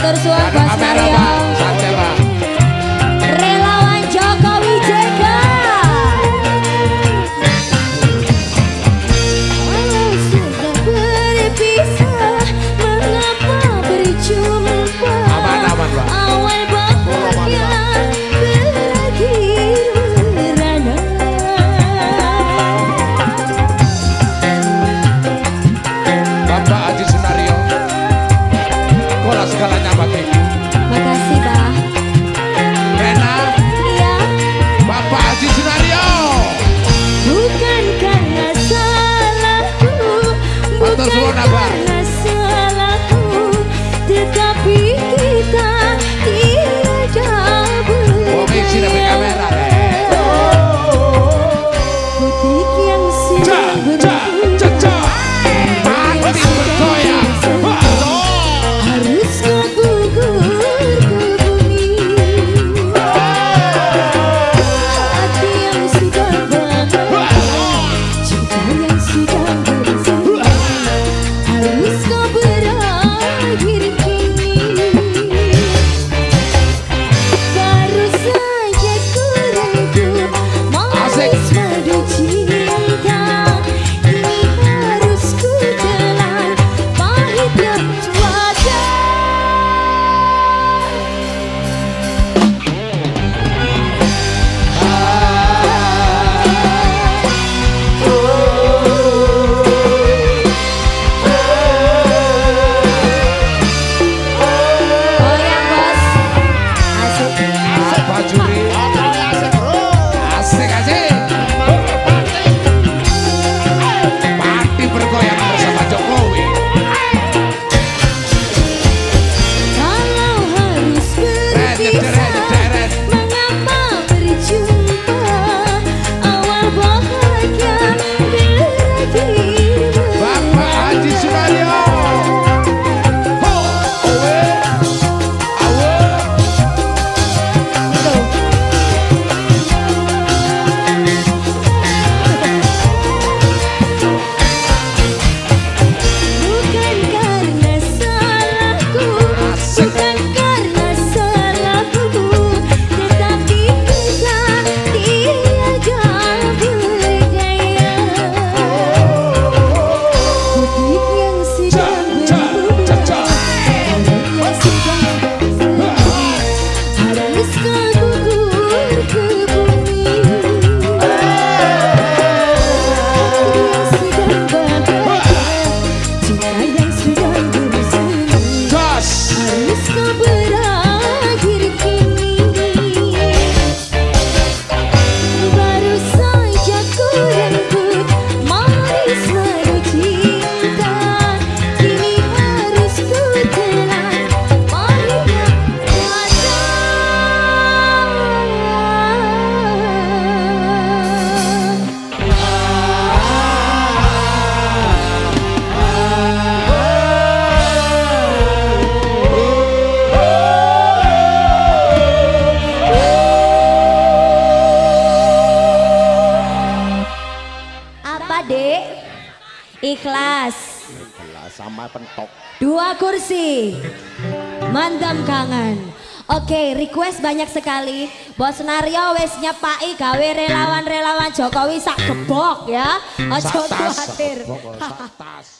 Matur suwun Bos Mario. Barcelona, va. Miss Dek? Ikhlas. Sama pentok. Dua kursi. Mandam kangen. Oke, request banyak sekali. Bos Nario wis nyepai gawe relawan-relawan Jokowi sak gebok ya. Ojo kuatir. Sak tas.